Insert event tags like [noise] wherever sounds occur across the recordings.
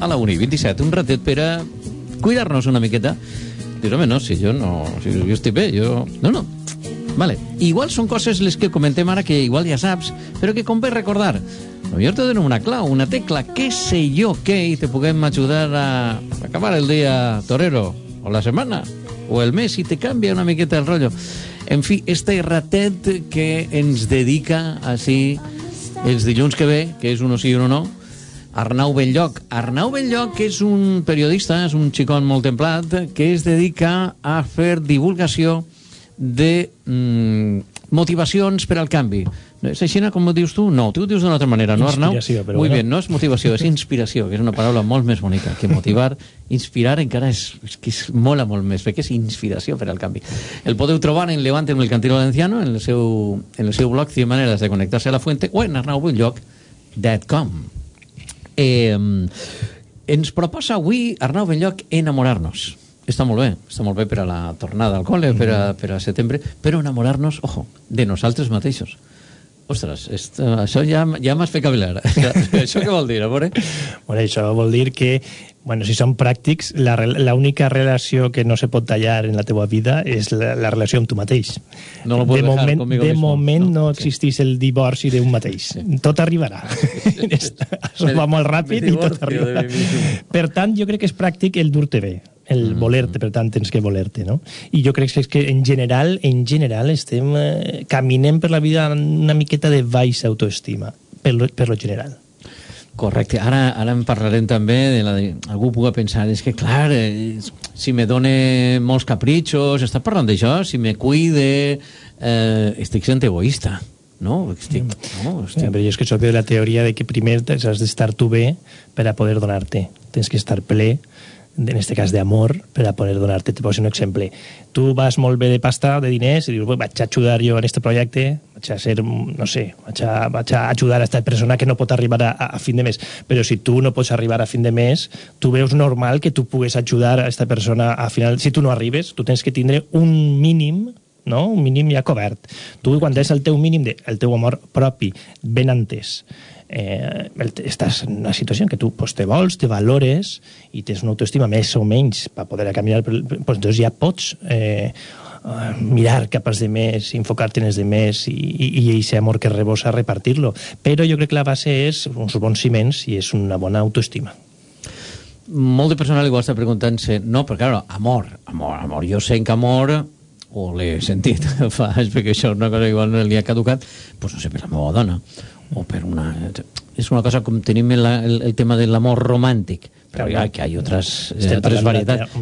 a la Uni 27, un ratet per a cuidar-nos una miqueta. Dius, home, no, si jo no... Si jo estic bé, jo... No, no. Vale. Igual són coses les que comentem ara que igual ja saps, però que convé recordar. Potser te dono una clau, una tecla, què sé jo què, i te puguem ajudar a acabar el dia torero, o la setmana, o el mes, i te canvia una miqueta el rollo. En fi, este ratet que ens dedica així els dilluns que ve, que és uno sí o no, Arnau Belllloc. Arnau Belllloc que és un periodista, és un xicón molt templat, que es dedica a fer divulgació de mm, motivacions per al canvi. És així com ho dius tu? No, tu ho dius d'una altra manera, no, Arnau? Inspiració, però Muy bueno. bien, no és motivació, és inspiració, que és una paraula molt més bonica que motivar. Inspirar encara és, és que es mola molt més, perquè és inspiració per al canvi. El podeu trobar en Levante en el Cantino Valenciano, en el seu, en el seu blog 100 maneres de connectar-se a la fuente, o en arnaubelloc.com. Eh, ens proposa avui Arnau Belloc enamorar-nos. Està molt bé, està molt bé per a la tornada al col·le, per a, per a setembre, però enamorar-nos, ojo, de nosaltres mateixos. Ostres, est, això ja, ja m'has fet cavilar. [laughs] això què vol dir, a veure? Bueno, això vol dir que, bueno, si som pràctics, la, rel- la única relació que no se pot tallar en la teva vida és la, la relació amb tu mateix. No lo de moment, de mismo, moment no? no, Sí. existeix el divorci d'un mateix. Tot arribarà. [laughs] Això va molt ràpid i tot arribarà. Per tant, jo crec que és pràctic el dur-te bé el Mm. voler-te, per tant, tens que voler-te, no? I jo crec que, és que en general, en general, estem eh, caminem per la vida una miqueta de baixa autoestima, per lo, per lo general. Correcte. Ara, ara en parlarem també de la de... Algú pugui pensar, és que clar, eh, si me done molts capritxos, està parlant d'això, si me cuide, eh, estic sent egoista, no? Estic, no, Sí, estic... però jo és que soc de la teoria de que primer has d'estar tu bé per a poder donar-te. Tens que estar ple, en este cas d'amor, per a poder donar-te. Te poso un exemple. Tu vas molt bé de pasta, de diners, i dius, "Bé, vaig a ajudar jo en este projecte, vaig a ser, no sé, vaig a, vaig a ajudar a esta persona que no pot arribar a, a fin de mes. Però si tu no pots arribar a fin de mes, tu veus normal que tu pugues ajudar a esta persona a final... Si tu no arribes, tu tens que tindre un mínim no? un mínim ja cobert. Tu, quan tens el teu mínim, de, el teu amor propi, ben entès, eh, estàs en una situació en què tu pues, te vols, te valores i tens una autoestima més o menys per poder caminar, pues, doncs ja pots eh, eh, mirar cap als demés, enfocar-te en els demés i, i, i aquest amor que rebosa repartir-lo. Però jo crec que la base és uns bons ciments i és una bona autoestima. Molt de personal igual està preguntant-se, no, però clar, amor, amor, amor, jo sé que amor, o l'he sentit [laughs] fa anys, perquè això és una cosa que igual no li ha caducat, doncs no sé, per la meva dona, o per una... És una cosa com tenim el, el, el tema de l'amor romàntic, però ja que hi ha altres, eh, altres varietats.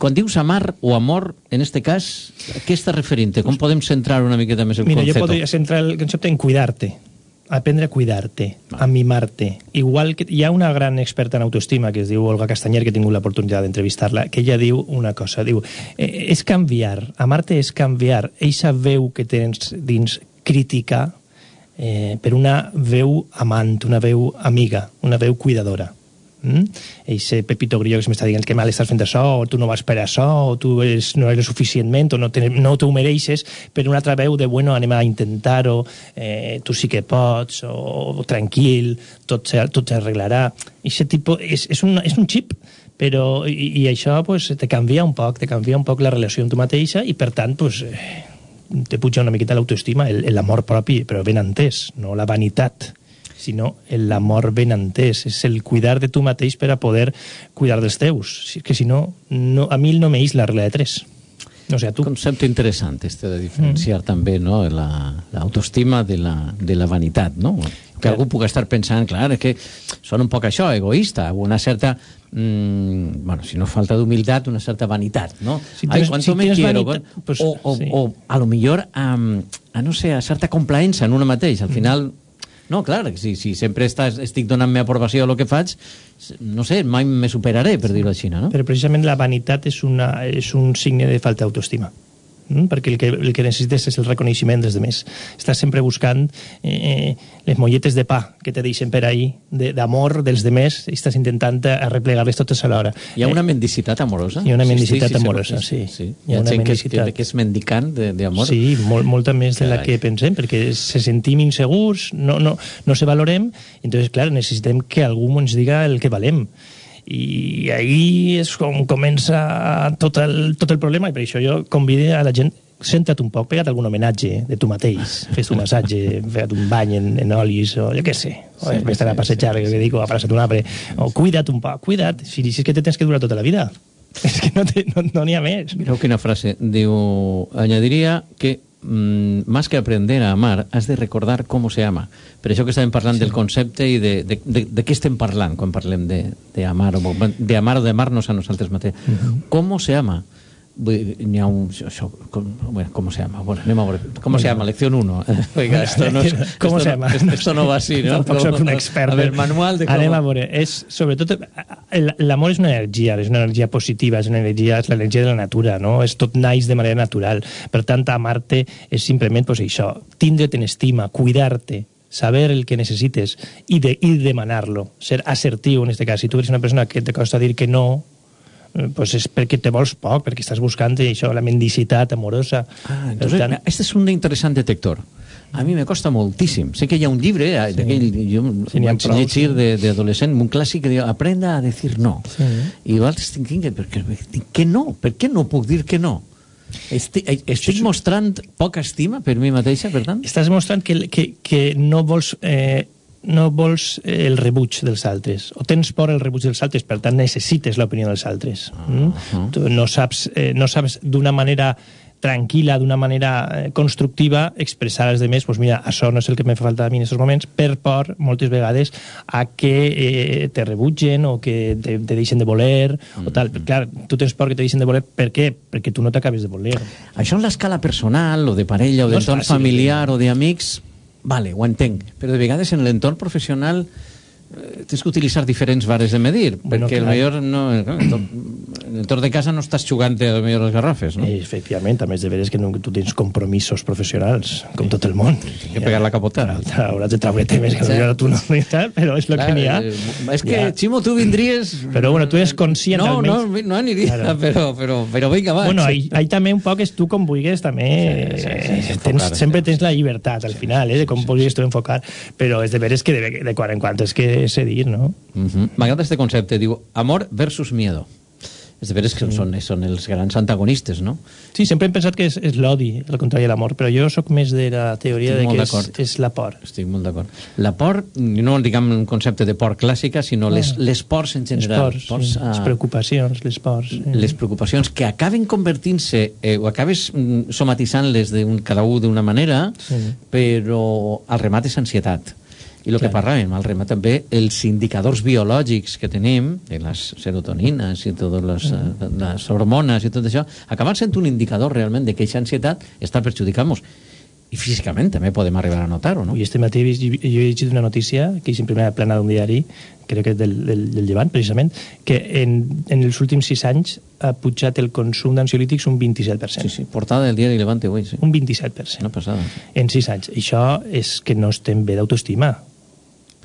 Quan dius amar o amor, en este cas, a què està referint? Com podem centrar una miqueta més el Mira, jo concepte? podria centrar el concepte en cuidar-te, aprendre a cuidar-te, a mimar-te. Igual que hi ha una gran experta en autoestima que es diu Olga Castanyer, que he tingut l'oportunitat d'entrevistar-la, que ella diu una cosa, diu, eh, és canviar, amar-te és canviar, eixa veu que tens dins crítica eh, per una veu amant, una veu amiga, una veu cuidadora. Mm? Eixe Pepito Grillo que m'està dient que mal estàs fent això, o tu no vas per això, o tu eres, no eres suficientment, o no, te, no t'ho mereixes, per una altra veu de, bueno, anem a intentar-ho, eh, tu sí que pots, o, o tranquil, tot, se- tot s'arreglarà. Eixe tipus, és, és, un, és un xip, però, i, i això pues, te canvia un poc, te canvia un poc la relació amb tu mateixa, i per tant, pues, eh, te puja una miqueta l'autoestima, l'amor propi, però ben entès, no la vanitat sinó l'amor ben entès, és el cuidar de tu mateix per a poder cuidar dels teus, que si no, no a mi no m'eix la regla de tres. No sé, a tu. concepte interessant este de diferenciar mm. també no, l'autoestima la, de, la, de la vanitat no? que Clar. algú pugui estar pensant clar, és que són un poc això, egoista una certa, mm, bueno, si no falta d'humilitat, una certa vanitat no? Si Ai, tens- cuánto si me quiero vanitat, pues, o, o, sí. o a lo millor a, a no sé, a certa complaença en una mateix al final no, clar, si, si sempre estàs, estic donant-me aprovació a lo que faig, no sé, mai me superaré, per dir-ho així, no? Però precisament la vanitat és, una, és un signe de falta d'autoestima. Mm? perquè el que, el que necessites és el reconeixement dels demés. Estàs sempre buscant eh, les molletes de pa que te deixen per ahí, d'amor de, dels demés, i estàs intentant arreplegar-les totes alhora. Hi ha una eh, mendicitat amorosa? Hi ha una mendicitat sí, sí, amorosa, sí. sí. Hi ha, hi ha gent mendicitat. que, és, que és mendicant d'amor? Sí, molt, molta més de la que pensem, perquè se sentim insegurs, no, no, no se valorem, entonces, clar, necessitem que algú ens diga el que valem i ahí és com comença tot el, tot el problema i per això jo convido a la gent senta't un poc, pega't algun homenatge de tu mateix, fes un massatge, [laughs] fega't un bany en, en olis, o jo què sé, o sí, vés sí, a passejar, sí, que dic, o abraça't un arbre, o cuida't un poc, cuida't, si, si és que te tens que durar tota la vida. [laughs] És que no n'hi no, no ha més. Mireu quina frase. Diu, añadiria que más que aprender a amar, has de recordar cómo se ama. Per això que estàvem parlant sí. del concepte i de, de, de, de què estem parlant quan parlem de, de amar o de amar o de amar-nos a nosaltres mateixos. Uh -huh. ¿Cómo se ama? N'hi ha un... Això, com, bueno, ¿Cómo se llama? Bueno, anem a veure. ¿Cómo se llama? Lección 1. Oiga, [laughs] esto no, ¿Cómo esto se llama? No, [laughs] esto no va así, ¿no? Tampoc soc un expert. A ver, manual de cómo... Anem a veure. És, sobretot, l'amor és una energia, és una energia positiva, és una energia, és l'energia de la natura, no? És tot naix de manera natural. Per tant, amar-te és simplement pues, això, tindre't en estima, cuidar-te, saber el que necessites i, de, i demanar-lo, ser assertiu en aquest cas. Si tu eres una persona que te costa dir que no, pues és perquè te vols poc, perquè estàs buscant això, la mendicitat amorosa. Ah, entonces, tant... este és un interessant detector. A mi me costa moltíssim. Sé que hi ha un llibre, eh, sí. d'aquell, jo sí, vaig prou, llegir sí. d'adolescent, un clàssic que diu Aprenda a dir no. Sí. I vosaltres tinc que... Per què, que no? Per què no puc dir que no? Estic, estic mostrant poca estima per mi mateixa, per tant? Estàs mostrant que, que, que no vols eh, no vols el rebuig dels altres, o tens por el rebuig dels altres, per tant necessites l'opinió dels altres. Mm? Uh -huh. Tu no saps, eh, no saps d'una manera tranquil·la, d'una manera eh, constructiva, expressar als demés, pues mira, això no és el que me fa falta a mi en aquests moments, per por, moltes vegades, a que eh, te rebutgen o que te, te deixen de voler, mm o tal. Mm-hmm. Clar, tu tens por que te deixen de voler, per què? Perquè tu no t'acabes de voler. Això en l'escala personal, o de parella, o d'entorn no familiar, o d'amics, Vale, ho entenc, però de vegades en l'entorn professional eh, tens que utilitzar diferents vares de medir, bueno, perquè clar. millor no, en l'entorn de casa no estàs jugant a millor les garrafes, no? Efectivament, a més de veres que no, tu tens compromisos professionals, com tot el món. Tens que pegar la capotada. Hauràs de treure temes que sí. tu no però és el que n'hi ha. Eh, és que, ja. Ximo, tu vindries... Però bueno, tu eres conscient no, almenys... No, no aniria, claro. però, però, però vinga, va. Bueno, ahí, ahí també un poc és tu com vulguis, també... Sí, sí, sí, sí, tens, enfocar, sempre tens la llibertat, al sí, final, eh, de com sí, vulguis sí. tu enfocar, però és de veres que de, de quan en quant és que cedir, no? Uh -huh. M'agrada este concepte, diu amor versus miedo. És de veres que sí. són, són els grans antagonistes, no? Sí, sempre hem pensat que és, és l'odi, el contrari de l'amor, però jo sóc més de la teoria Estic de que és, és la por. Estic molt d'acord. La por, no diguem un concepte de por clàssica, sinó les, ah. les pors en general. Les pors, pors sí. a... les preocupacions, les pors. Sí. Les preocupacions que acaben convertint-se, eh, o acabes mm, somatitzant-les cada un d'una manera, sí. però al remat és ansietat i el que parlàvem, al remat també, els indicadors biològics que tenim, les serotonines i totes les, mm. les hormones i tot això, acaben sent un indicador realment de que aquesta ansietat està perjudicant-nos i físicament també podem arribar a notar-ho, no? I este matí jo he llegit una notícia que és en primera plana d'un diari, crec que és del, del, del Llevant, precisament, que en, en els últims sis anys ha pujat el consum d'ansiolítics un 27%. Sí, sí, portada del diari Levante avui, sí. Un 27%. Una passada. En sis anys. Això és que no estem bé d'autoestima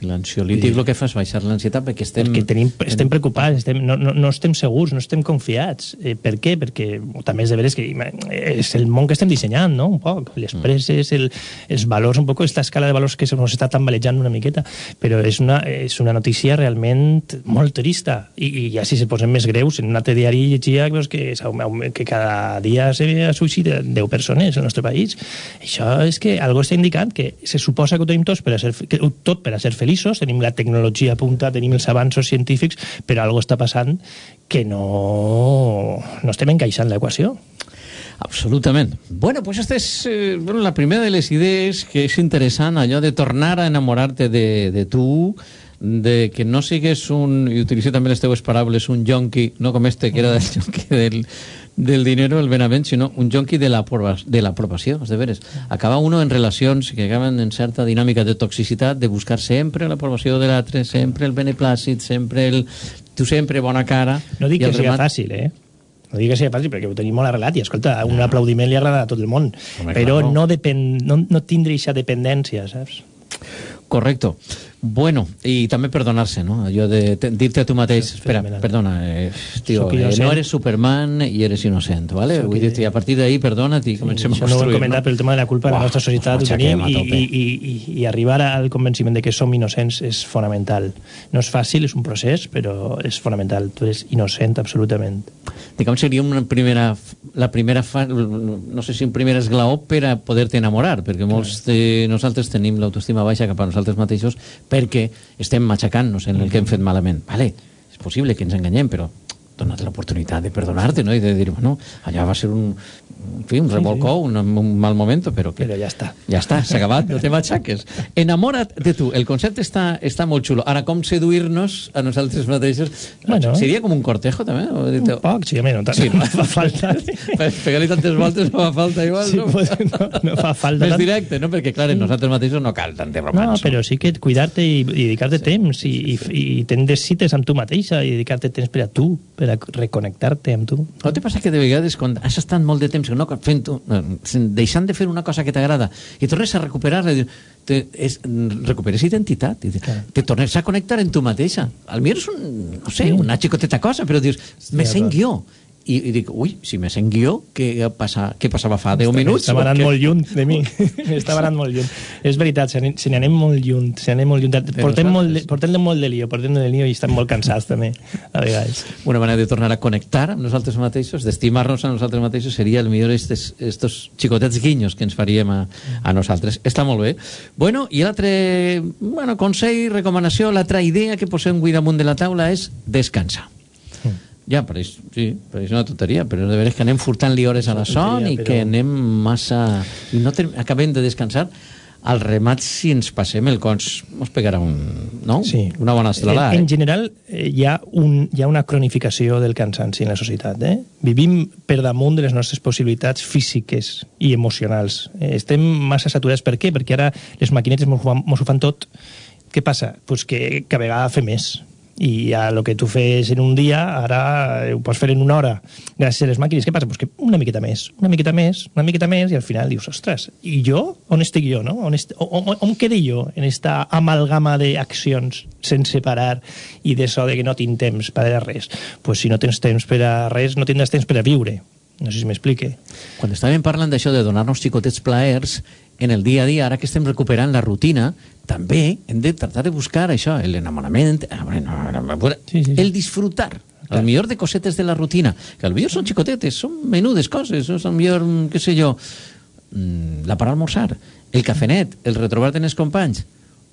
L'ansiolític el que fa és baixar l'ansietat perquè estem... Perquè tenim, estem preocupats, estem, no, no, no estem segurs, no estem confiats. Eh, per què? Perquè també és de veres que és el món que estem dissenyant, no? Un poc. Les mm. preses, el, els valors, un poc aquesta escala de valors que se nos està tambalejant una miqueta. Però és una, és una notícia realment molt trista. I, i ja si se posen més greus, en un altre diari llegia pues, que, que cada dia se suïcida 10 persones al nostre país. Això és que algo està indicant que se suposa que ho tenim tots per a ser, que, tot per a ser feliços feliços, tenim la tecnologia a punta, tenim els avanços científics, però algo està passant que no, no estem encaixant l'equació. Absolutament. Bueno, pues esta és eh, bueno, la primera de les idees que és interessant, allò de tornar a enamorar-te de, de tu, de que no sigues un, i utilitzo també les teues paraules, un jonqui, no com este que era del jonqui del, del dinero, el benavent, sinó un jonqui de l'aprovació, de veres. Acaba uno en relacions que acaben en certa dinàmica de toxicitat, de buscar sempre l'aprovació de l'altre, sempre el beneplàcit, sempre el... Tu sempre bona cara... No dic que sigui remat... fàcil, eh? no dic que sigui fàcil perquè ho tenim molt arrelat i escolta, un aplaudiment li agrada a tot el món Home, però claro. no, depèn, no, no tindre aquesta dependència saps? Correcto. Bueno, i també perdonar-se, no? Allò de te- dir-te a tu mateix, espera, fenomenal. perdona, eh, tio, Sóc eh, no eres Superman i eres innocent, ¿vale? Vull dir a partir d'ahí, perdona't i comencem això a no ho construir. hem comentat, però el tema de la culpa de la Uah, nostra societat ho matxaquem tenim a i, tope. i, i, i, i arribar al convenciment de que som innocents és fonamental. No és fàcil, és un procés, però és fonamental. Tu eres innocent absolutament. Diguem, seria una primera, la primera fa, no sé si un primer esglaó per a poder-te enamorar, perquè molts de nosaltres tenim l'autoestima baixa cap a nosaltres mateixos perquè estem matxacant-nos en el que hem fet malament. Vale, és possible que ens enganyem, però dona't l'oportunitat de perdonar-te, no? I de dir, bueno, allà va ser un, en fi, un revolcó, un, un mal moment, però que... Però ja està. Ja està, s'ha acabat, no te [laughs] matxaques. Enamora't de tu. El concepte està, està molt xulo. Ara, com seduir-nos a nosaltres mateixos? Bueno. Seria com un cortejo, també? Un poc, sí, home, no, tant, Sí, no [laughs] fa falta. Pe- Pegar-li tantes voltes no fa falta igual, Sí, no? pues, no, no fa falta Més tant. directe, no? Perquè, clar, nosaltres mateixos no cal tant de romans. No, però sí que cuidar-te i, i dedicar-te sí. temps i, i, i tindre cites amb tu mateixa i dedicar-te temps per a tu, per a reconnectar-te amb tu. No te passa que de vegades, quan has estat molt de temps no, fent, deixant de fer una cosa que t'agrada i tornes a recuperar-la, te, és, recuperes identitat, i te, tornes a connectar en tu mateixa. Al millor és un, no sé, una xicoteta cosa, però dius, me d'acord. sent jo. I, i dic, ui, si me sent jo, què, passa, què passava fa 10 minuts? Estava anant molt lluny de mi. [laughs] Estava anant molt lluny. És veritat, se n'anem- molt lluny. Se n'anem molt lluny. Portem, molt, de- portem molt de lío, portem de lío i estem molt cansats també, a vegades. una manera de tornar a connectar amb nosaltres mateixos, d'estimar-nos a nosaltres mateixos, seria el millor estes, estos xicotets guinyos que ens faríem a, a nosaltres. Està molt bé. Bueno, i l'altre bueno, consell, recomanació, l'altra idea que posem avui damunt de la taula és descansar. Ja, pareix, sí, pareix una tonteria, però de veres que anem furtant-li hores a la son i però- que anem massa... I no ten... acabem de descansar. Al remat, si ens passem el cons, ens pegarà un, no? Sí. una bona estrelada. En, en eh? general, eh, hi ha, un, hi ha una cronificació del cansanci en la societat. Eh? Vivim per damunt de les nostres possibilitats físiques i emocionals. Eh, estem massa saturats. Per què? Perquè ara les maquinetes mos ho fan, mos ho fan tot. Què passa? Pues que cada vegada fer més. I ja el que tu fes en un dia, ara ho pots fer en una hora, gràcies a les màquines. Què passa? Pues que una miqueta més, una miqueta més, una miqueta més, i al final dius, ostres, i jo? On estic jo, no? On, est on, on, on quede jo en esta amalgama d'accions sense parar i d'això de que no tinc temps per a res? Pues si no tens temps per a res, no tindràs temps per a viure. No sé si m'explique. Quan estàvem parlant d'això de donar-nos xicotets plaers en el dia a dia, ara que estem recuperant la rutina, també hem de tratar de buscar això, l'enamorament, bueno, Sí, sí, sí. el disfrutar. El millor de cosetes de la rutina. Que al millor són xicotetes, són menudes coses, són millor, mm, què sé jo, mm, la parar a almorzar, el cafenet, el retrobar-te en els companys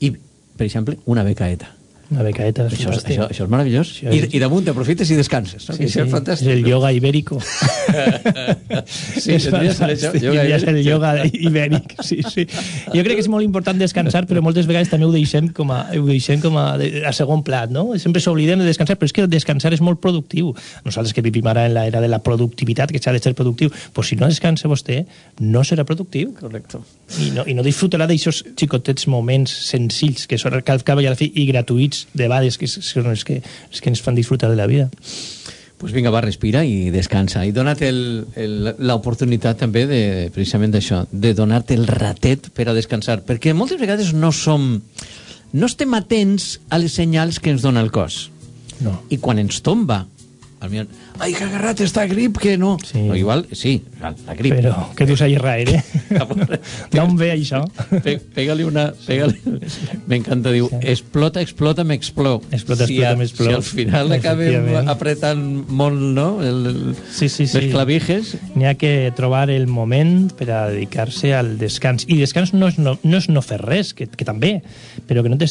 i, per exemple, una becaeta. Una becaeta és Això, és- això, això és meravellós. Això I, és- I damunt aprofites i descanses. No? Sí, sí, és fantàstic. és el yoga ibèrico. Sí, [laughs] és fantàstic, yoga ser el yoga ibèric. Sí, sí. Jo crec que és molt important descansar, però moltes vegades també ho deixem com a, ho deixem com a, a segon plat, no? Sempre s'oblidem de descansar, però és que descansar és molt productiu. Nosaltres que vivim ara en l'era de la productivitat, que s'ha de ser productiu, pues si no descansa vostè, no serà productiu. Correcto. I no, i no disfrutarà d'aixòs xicotets moments senzills, que són al cap i a la fi, i gratuïts, de vegades, que són els que, els que ens fan disfrutar de la vida. pues vinga, va, respira i descansa. I dona't l'oportunitat també de, precisament d'això, de donar-te el ratet per a descansar, perquè moltes vegades no som... no estem atents a les senyals que ens dona el cos. No. I quan ens tomba, al millor, ai, que ha agarrat esta grip, que no... Sí. O igual, sí, la, la grip. Però que tu raer, eh? [laughs] D'on ve això? Pe Pega-li una... Pega M'encanta, diu, explota, explota, m'expló. Explota, si, explota, m'expló. Si al final acabem apretant molt, no?, el, el, Sí, sí, sí. les clavijes. N'hi ha que trobar el moment per a dedicar-se al descans. I descans no és no, no, és no fer res, que, que també, però que no, te,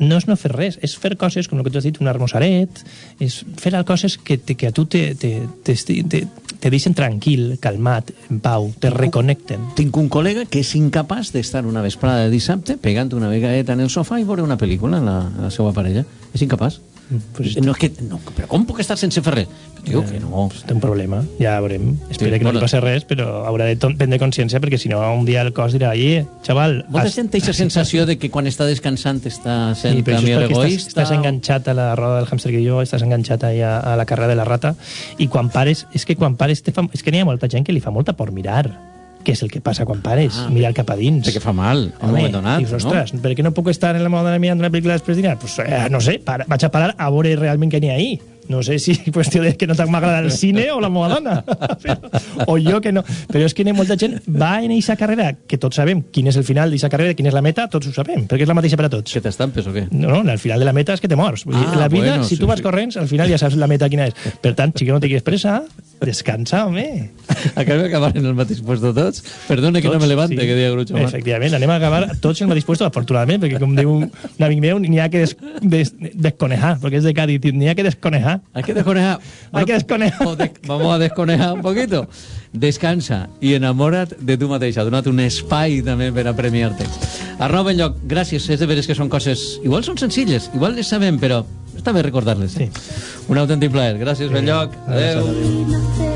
no és no fer res, és fer coses, com el que tu has dit, un armosaret, és fer coses que, te, que a tu te, te, te, te, te deixen tranquil, calmat, en pau, te reconnecten. Tinc un col·lega que és incapaç d'estar una vesprada de dissabte pegant una begaeta en el sofà i veure una pel·lícula amb la, la seva parella. És incapaç. Pues, No, és que, no, però com puc estar sense fer res? Diu que no. Pues té un problema, ja veurem. Espero Sí, que no bueno. li passi res, però haurà de prendre consciència, perquè si no, un dia el cos dirà, i, xaval... Molta has- gent té aquesta sensació de que quan està descansant està sent Sí, també perquè estàs, egoista. estàs enganxat a la roda del hàmster que jo, estàs enganxat ahí a, a la carrera de la rata, i quan pares, és que quan pares, fa, és que n'hi ha molta gent que li fa molta por mirar què és el que passa quan pares, Ah. mirar cap a dins. Perquè fa mal, en un moment donat, dius, ostres, per què no puc estar en la moda mirant una pel·lícula després dinar? Pues, eh, no sé, para, vaig a parar a veure realment què n'hi ha ahí. No sé si [laughs] qüestió de que no m'agrada el cine o la moda dona. [laughs] o jo que no. Però és que molta gent va en aquesta carrera, que tots sabem quin és el final d'aquesta carrera, quin és la meta, tots ho sabem, perquè és la mateixa per a tots. Que t'estampes o què? No, no, al final de la meta és que te mors. Vull dir, Ah, la vida, bueno, si sí, tu vas sí. corrents, al final ja saps la meta quina és. Per tant, si que no te quieres pressa, descansa, home. Acabem acabar en el mateix puesto tots. Perdona que no me levante, que dia Groucho Marx. Efectivament, anem a acabar tots en el mateix puesto, afortunadament, perquè com diu un, un amic meu, n'hi ha que des, des, desconejar, perquè és de Cádiz, n'hi ha que desconejar. Hay que desconejar. Hay que desconejar. de- vamos a desconejar un poquito. Descansa i enamora't de tu mateixa. Donat un espai també per a premiar-te. Arnau Benlloc, gràcies. És de veres que són coses... Igual són senzilles, igual les sabem, però està bé recordar-les. Sí. Un autèntic plaer. Gràcies, Benlloc. Adéu. Adéu. Adéu.